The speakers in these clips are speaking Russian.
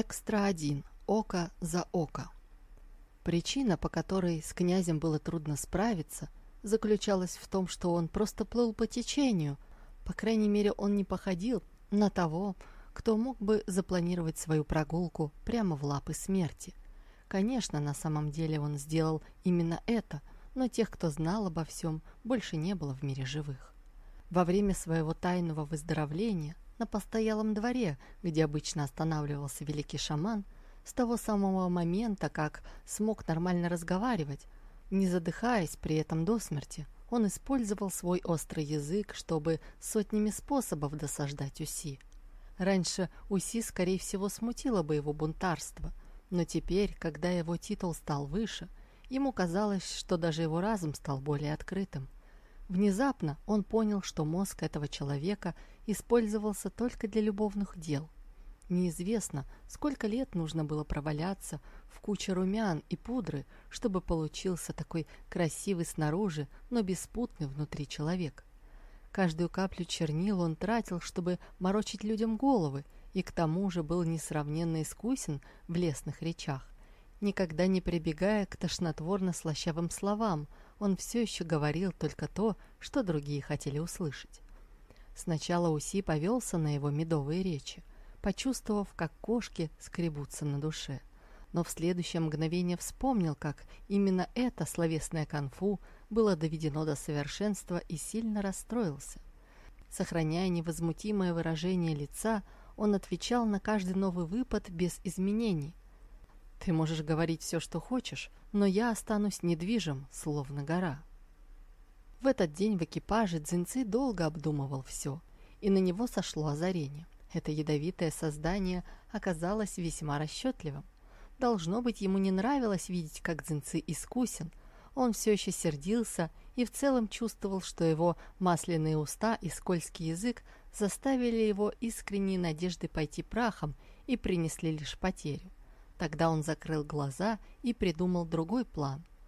Экстра-1. Око за око. Причина, по которой с князем было трудно справиться, заключалась в том, что он просто плыл по течению. По крайней мере, он не походил на того, кто мог бы запланировать свою прогулку прямо в лапы смерти. Конечно, на самом деле он сделал именно это, но тех, кто знал обо всем, больше не было в мире живых. Во время своего тайного выздоровления на постоялом дворе, где обычно останавливался великий шаман, с того самого момента, как смог нормально разговаривать, не задыхаясь при этом до смерти, он использовал свой острый язык, чтобы сотнями способов досаждать Уси. Раньше Уси, скорее всего, смутило бы его бунтарство, но теперь, когда его титул стал выше, ему казалось, что даже его разум стал более открытым. Внезапно он понял, что мозг этого человека использовался только для любовных дел. Неизвестно, сколько лет нужно было проваляться в куче румян и пудры, чтобы получился такой красивый снаружи, но беспутный внутри человек. Каждую каплю чернил он тратил, чтобы морочить людям головы, и к тому же был несравненно искусен в лесных речах. Никогда не прибегая к тошнотворно-слащавым словам, он все еще говорил только то, что другие хотели услышать. Сначала Уси повелся на его медовые речи, почувствовав, как кошки скребутся на душе. Но в следующее мгновение вспомнил, как именно это словесное конфу было доведено до совершенства и сильно расстроился. Сохраняя невозмутимое выражение лица, он отвечал на каждый новый выпад без изменений. «Ты можешь говорить все, что хочешь, но я останусь недвижим, словно гора». В этот день в экипаже Дзинцы долго обдумывал все, и на него сошло озарение. Это ядовитое создание оказалось весьма расчетливым. Должно быть, ему не нравилось видеть, как Дзинцы искусен. Он все еще сердился и в целом чувствовал, что его масляные уста и скользкий язык заставили его искренние надежды пойти прахом и принесли лишь потерю. Тогда он закрыл глаза и придумал другой план –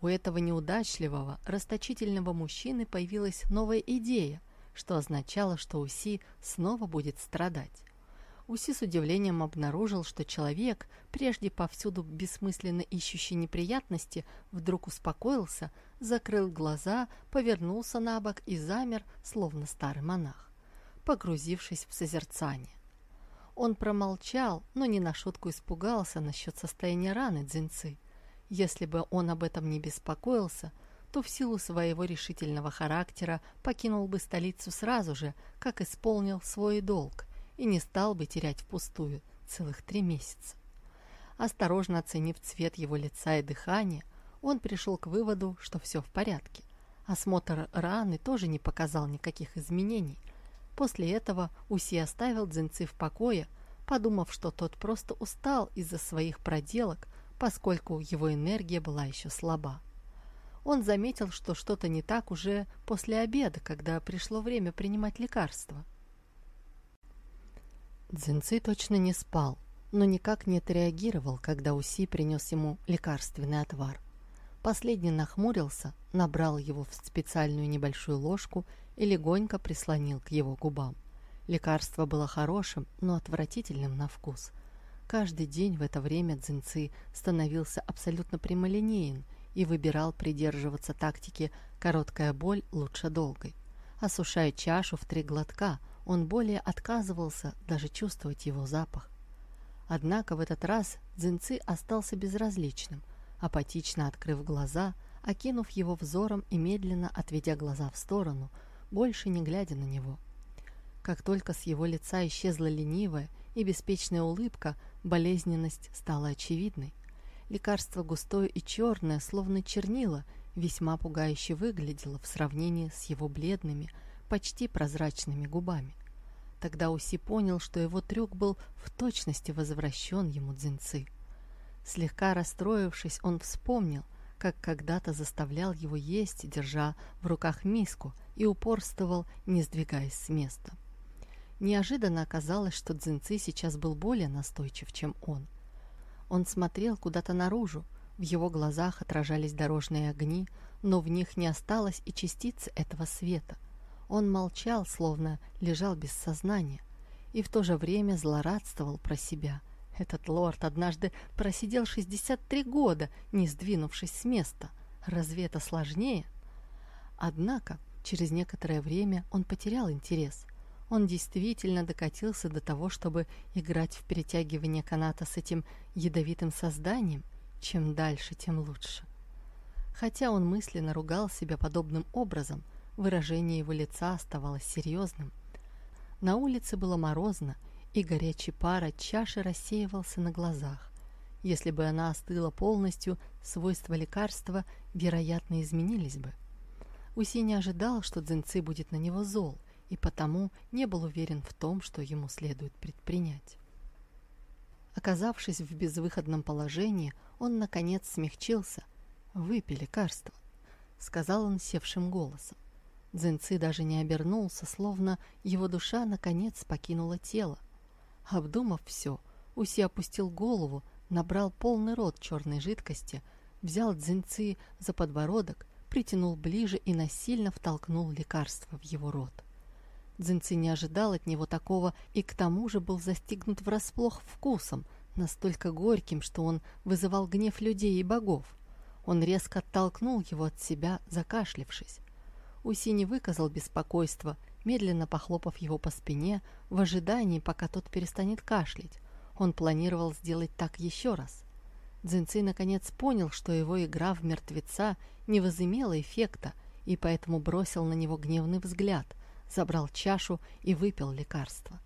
у этого неудачливого, расточительного мужчины появилась новая идея, что означало, что Уси снова будет страдать. Уси с удивлением обнаружил, что человек, прежде повсюду бессмысленно ищущий неприятности, вдруг успокоился, закрыл глаза, повернулся на бок и замер, словно старый монах, погрузившись в созерцание. Он промолчал, но не на шутку испугался насчет состояния раны Дзинцы. Если бы он об этом не беспокоился, то в силу своего решительного характера покинул бы столицу сразу же, как исполнил свой долг, и не стал бы терять впустую целых три месяца. Осторожно оценив цвет его лица и дыхания, он пришел к выводу, что все в порядке. Осмотр раны тоже не показал никаких изменений. После этого Уси оставил Дзинцы в покое, подумав, что тот просто устал из-за своих проделок, поскольку его энергия была еще слаба. Он заметил, что что-то не так уже после обеда, когда пришло время принимать лекарства. Дзинцы точно не спал, но никак не отреагировал, когда Уси принес ему лекарственный отвар. Последний нахмурился, набрал его в специальную небольшую ложку и легонько прислонил к его губам. Лекарство было хорошим, но отвратительным на вкус. Каждый день в это время Цзиньцы становился абсолютно прямолинеен и выбирал придерживаться тактики «короткая боль лучше долгой». Осушая чашу в три глотка, он более отказывался даже чувствовать его запах. Однако в этот раз Цзиньцы остался безразличным, апатично открыв глаза, окинув его взором и медленно отведя глаза в сторону, больше не глядя на него. Как только с его лица исчезла ленивая и беспечная улыбка, болезненность стала очевидной. Лекарство густое и черное, словно чернила, весьма пугающе выглядело в сравнении с его бледными, почти прозрачными губами. Тогда Уси понял, что его трюк был в точности возвращен ему дзинцы. Слегка расстроившись, он вспомнил, как когда-то заставлял его есть, держа в руках миску, и упорствовал, не сдвигаясь с места. Неожиданно оказалось, что Дзинцы сейчас был более настойчив, чем он. Он смотрел куда-то наружу, в его глазах отражались дорожные огни, но в них не осталось и частицы этого света. Он молчал, словно лежал без сознания, и в то же время злорадствовал про себя. Этот лорд однажды просидел 63 года, не сдвинувшись с места. Разве это сложнее? Однако, через некоторое время он потерял интерес. Он действительно докатился до того, чтобы играть в перетягивание каната с этим ядовитым созданием. Чем дальше, тем лучше. Хотя он мысленно ругал себя подобным образом, выражение его лица оставалось серьезным. На улице было морозно, и горячий пар от чаши рассеивался на глазах. Если бы она остыла полностью, свойства лекарства, вероятно, изменились бы. Уси не ожидал, что Дзинцы будет на него зол, и потому не был уверен в том, что ему следует предпринять. Оказавшись в безвыходном положении, он, наконец, смягчился. «Выпей лекарство», — сказал он севшим голосом. Дзинцы даже не обернулся, словно его душа, наконец, покинула тело. Обдумав все, Уси опустил голову, набрал полный рот черной жидкости, взял Дзинцы за подбородок, притянул ближе и насильно втолкнул лекарство в его рот. Дзинцы не ожидал от него такого и к тому же был застигнут врасплох вкусом, настолько горьким, что он вызывал гнев людей и богов. Он резко оттолкнул его от себя, закашлившись. Уси не выказал беспокойства, медленно похлопав его по спине в ожидании, пока тот перестанет кашлять. Он планировал сделать так еще раз. Дзинци наконец понял, что его игра в мертвеца не возымела эффекта, и поэтому бросил на него гневный взгляд, забрал чашу и выпил лекарство.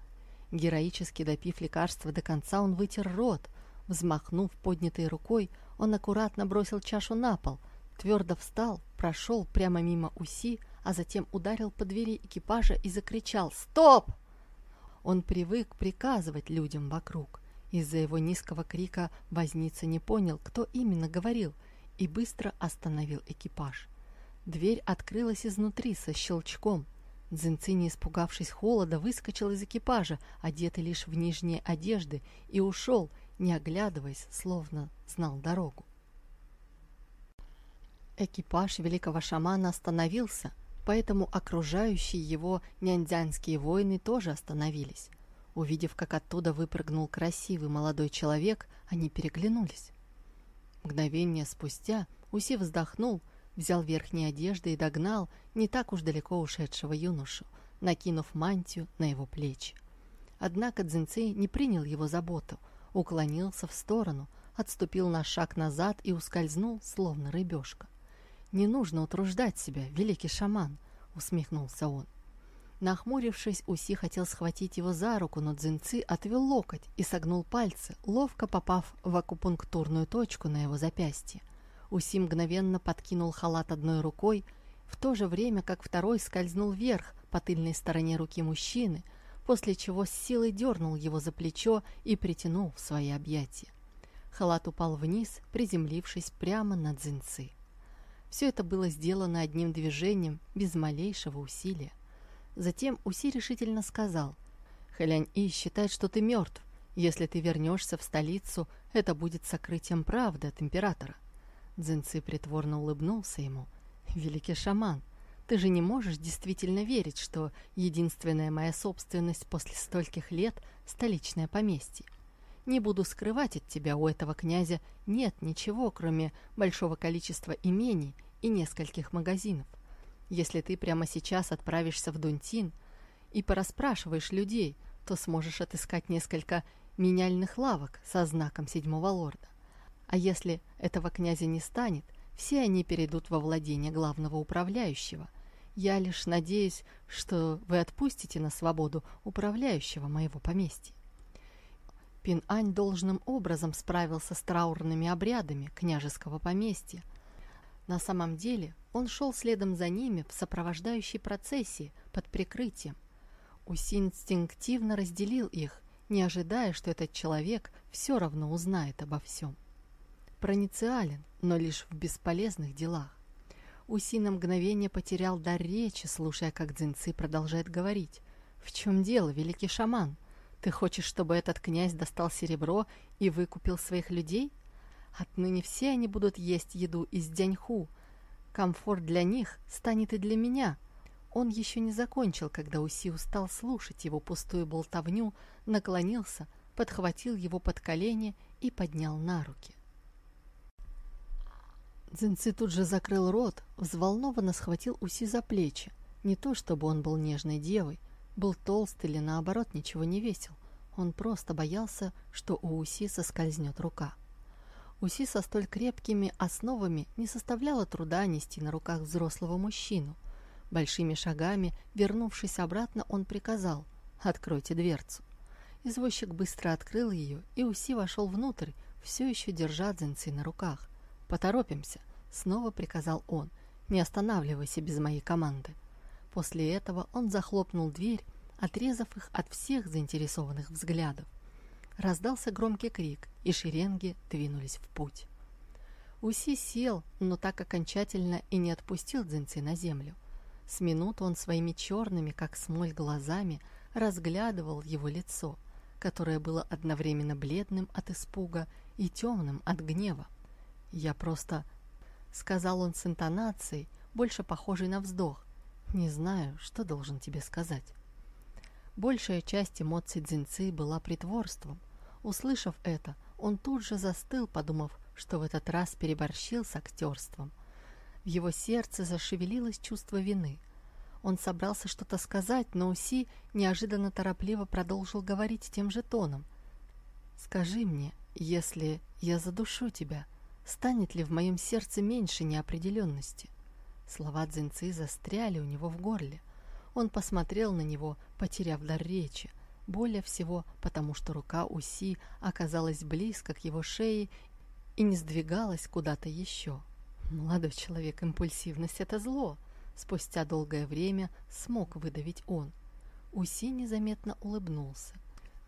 Героически допив лекарство до конца, он вытер рот. Взмахнув поднятой рукой, он аккуратно бросил чашу на пол, твердо встал, прошел прямо мимо Уси, а затем ударил по двери экипажа и закричал «Стоп!». Он привык приказывать людям вокруг. Из-за его низкого крика возница не понял, кто именно говорил, и быстро остановил экипаж. Дверь открылась изнутри со щелчком. Дзинци, не испугавшись холода, выскочил из экипажа, одетый лишь в нижние одежды, и ушел, не оглядываясь, словно знал дорогу. Экипаж великого шамана остановился, поэтому окружающие его няньцзянские воины тоже остановились. Увидев, как оттуда выпрыгнул красивый молодой человек, они переглянулись. Мгновение спустя Уси вздохнул, взял верхние одежды и догнал не так уж далеко ушедшего юношу, накинув мантию на его плечи. Однако Дзинцей не принял его заботу, уклонился в сторону, отступил на шаг назад и ускользнул, словно рыбешка. «Не нужно утруждать себя, великий шаман», — усмехнулся он. Нахмурившись, Уси хотел схватить его за руку, но Дзинцы отвел локоть и согнул пальцы, ловко попав в акупунктурную точку на его запястье. Уси мгновенно подкинул халат одной рукой, в то же время как второй скользнул вверх по тыльной стороне руки мужчины, после чего с силой дернул его за плечо и притянул в свои объятия. Халат упал вниз, приземлившись прямо на Дзинцы. Все это было сделано одним движением, без малейшего усилия. Затем Уси решительно сказал, «Хэлянь-И считает, что ты мертв. Если ты вернешься в столицу, это будет сокрытием правды от императора». Дзинцы притворно улыбнулся ему. «Великий шаман, ты же не можешь действительно верить, что единственная моя собственность после стольких лет — столичное поместье. Не буду скрывать от тебя, у этого князя нет ничего, кроме большого количества имений и нескольких магазинов. Если ты прямо сейчас отправишься в Дунтин и порасспрашиваешь людей, то сможешь отыскать несколько меняльных лавок со знаком седьмого лорда. А если этого князя не станет, все они перейдут во владение главного управляющего. Я лишь надеюсь, что вы отпустите на свободу управляющего моего поместья. Пин-Ань должным образом справился с траурными обрядами княжеского поместья. На самом деле он шел следом за ними в сопровождающей процессии под прикрытием. Уси инстинктивно разделил их, не ожидая, что этот человек все равно узнает обо всем. Пронициален, но лишь в бесполезных делах. Уси на мгновение потерял дар речи, слушая, как Дзинцы продолжает говорить. «В чем дело, великий шаман? Ты хочешь, чтобы этот князь достал серебро и выкупил своих людей? Отныне все они будут есть еду из Дяньху. Комфорт для них станет и для меня. Он еще не закончил, когда Уси устал слушать его пустую болтовню, наклонился, подхватил его под колени и поднял на руки. Дзинцы тут же закрыл рот, взволнованно схватил Уси за плечи. Не то чтобы он был нежной девой, был толстый или наоборот ничего не весил. Он просто боялся, что у Уси соскользнет рука. Уси со столь крепкими основами не составляло труда нести на руках взрослого мужчину. Большими шагами, вернувшись обратно, он приказал «Откройте дверцу». Извозчик быстро открыл ее, и Уси вошел внутрь, все еще держа дзинцы на руках. «Поторопимся», — снова приказал он, — «не останавливайся без моей команды». После этого он захлопнул дверь, отрезав их от всех заинтересованных взглядов. Раздался громкий крик, и шеренги двинулись в путь. Уси сел, но так окончательно и не отпустил Дзинцы на землю. С минуту он своими черными, как смоль, глазами разглядывал его лицо, которое было одновременно бледным от испуга и темным от гнева. «Я просто...» — сказал он с интонацией, больше похожей на вздох, не знаю, что должен тебе сказать. Большая часть эмоций Дзинцы была притворством. Услышав это, он тут же застыл, подумав, что в этот раз переборщил с актерством. В его сердце зашевелилось чувство вины. Он собрался что-то сказать, но Уси неожиданно торопливо продолжил говорить тем же тоном. «Скажи мне, если я задушу тебя, станет ли в моем сердце меньше неопределенности?» Слова Дзинцы застряли у него в горле. Он посмотрел на него, потеряв дар речи. Более всего, потому что рука Уси оказалась близко к его шее и не сдвигалась куда-то еще. Молодой человек, импульсивность — это зло. Спустя долгое время смог выдавить он. Уси незаметно улыбнулся.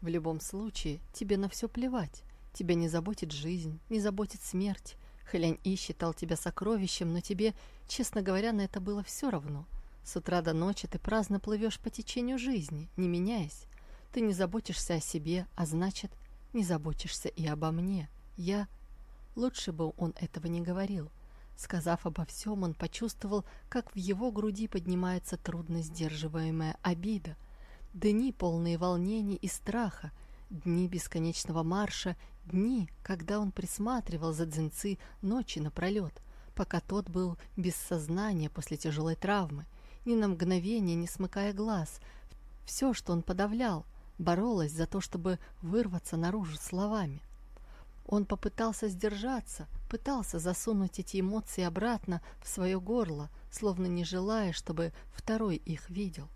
В любом случае, тебе на все плевать. Тебя не заботит жизнь, не заботит смерть. Хэлянь-И считал тебя сокровищем, но тебе, честно говоря, на это было все равно. С утра до ночи ты праздно плывешь по течению жизни, не меняясь. Ты не заботишься о себе, а значит, не заботишься и обо мне. Я... Лучше бы он этого не говорил. Сказав обо всем, он почувствовал, как в его груди поднимается трудно сдерживаемая обида. Дни, полные волнений и страха, дни бесконечного марша Дни, когда он присматривал за Дзинцы ночи напролет, пока тот был без сознания после тяжелой травмы, ни на мгновение не смыкая глаз. Все, что он подавлял, боролось за то, чтобы вырваться наружу словами. Он попытался сдержаться, пытался засунуть эти эмоции обратно в свое горло, словно не желая, чтобы второй их видел.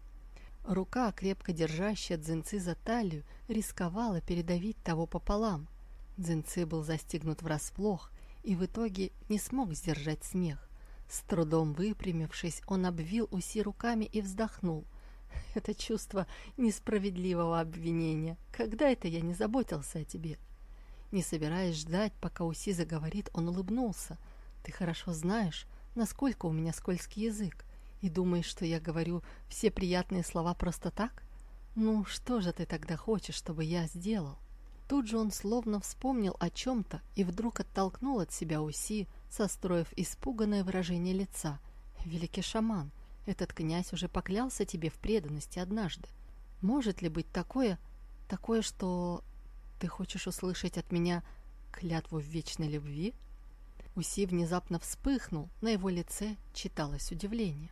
Рука, крепко держащая дзинцы за талию, рисковала передавить того пополам – Дзинцы был застигнут врасплох и в итоге не смог сдержать смех. С трудом выпрямившись, он обвил Уси руками и вздохнул. Это чувство несправедливого обвинения. Когда это я не заботился о тебе? Не собираясь ждать, пока Уси заговорит, он улыбнулся. Ты хорошо знаешь, насколько у меня скользкий язык, и думаешь, что я говорю все приятные слова просто так? Ну, что же ты тогда хочешь, чтобы я сделал? Тут же он словно вспомнил о чем-то и вдруг оттолкнул от себя Уси, состроив испуганное выражение лица. «Великий шаман, этот князь уже поклялся тебе в преданности однажды. Может ли быть такое, такое, что ты хочешь услышать от меня клятву в вечной любви?» Уси внезапно вспыхнул, на его лице читалось удивление.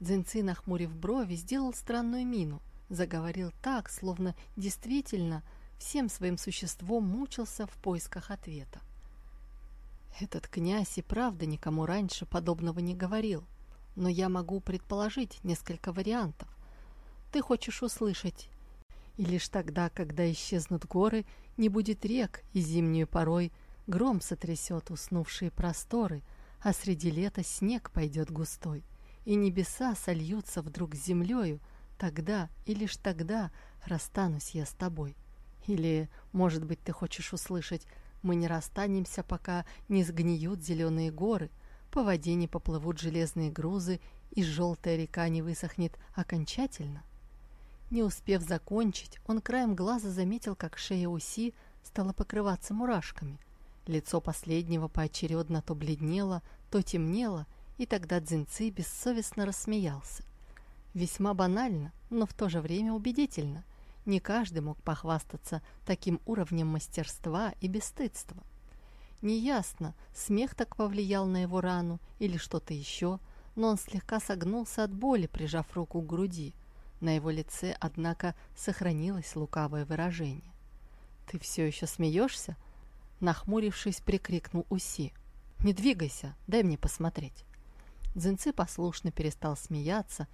Дзинцы, нахмурив брови, сделал странную мину, заговорил так, словно действительно – всем своим существом мучился в поисках ответа. Этот князь и правда никому раньше подобного не говорил, но я могу предположить несколько вариантов. Ты хочешь услышать, и лишь тогда, когда исчезнут горы, не будет рек, и зимнюю порой гром сотрясет уснувшие просторы, а среди лета снег пойдет густой, и небеса сольются вдруг с землею, тогда и лишь тогда расстанусь я с тобой. Или, может быть, ты хочешь услышать «Мы не расстанемся, пока не сгниют зеленые горы, по воде не поплывут железные грузы и желтая река не высохнет окончательно». Не успев закончить, он краем глаза заметил, как шея Уси стала покрываться мурашками. Лицо последнего поочередно то бледнело, то темнело, и тогда Дзинцы бессовестно рассмеялся. Весьма банально, но в то же время убедительно – Не каждый мог похвастаться таким уровнем мастерства и бесстыдства. Неясно, смех так повлиял на его рану или что-то еще, но он слегка согнулся от боли, прижав руку к груди. На его лице, однако, сохранилось лукавое выражение. «Ты все еще смеешься?» Нахмурившись, прикрикнул Уси. «Не двигайся, дай мне посмотреть». Дзинцы послушно перестал смеяться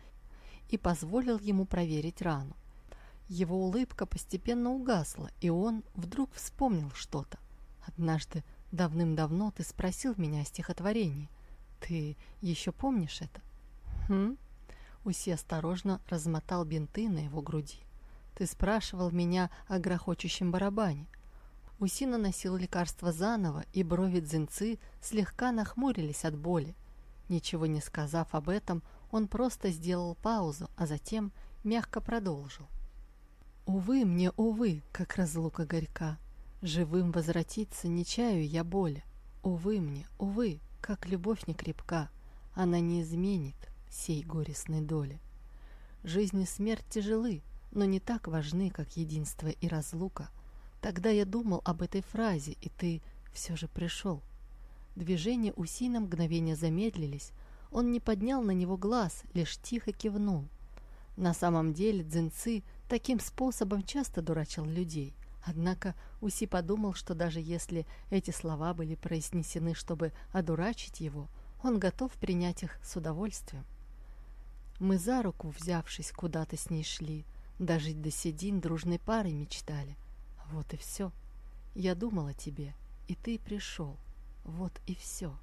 и позволил ему проверить рану. Его улыбка постепенно угасла, и он вдруг вспомнил что-то. Однажды Давным-давно ты спросил меня о стихотворении. Ты еще помнишь это? Хм? Уси осторожно размотал бинты на его груди. Ты спрашивал меня о грохочущем барабане. Уси наносил лекарство заново, и брови дзинцы слегка нахмурились от боли. Ничего не сказав об этом, он просто сделал паузу, а затем мягко продолжил. «Увы мне, увы, как разлука горька, Живым возвратиться не чаю я боли. Увы мне, увы, как любовь не крепка, Она не изменит сей горестной доли. Жизнь и смерть тяжелы, но не так важны, как единство и разлука. Тогда я думал об этой фразе, и ты все же пришел. Движения Уси на мгновение замедлились, он не поднял на него глаз, лишь тихо кивнул. На самом деле Дзинцы таким способом часто дурачил людей. Однако Уси подумал, что даже если эти слова были произнесены, чтобы одурачить его, он готов принять их с удовольствием. Мы за руку, взявшись, куда-то с ней шли, дожить до седин дружной парой мечтали. Вот и все. Я думал о тебе, и ты пришел. Вот и все.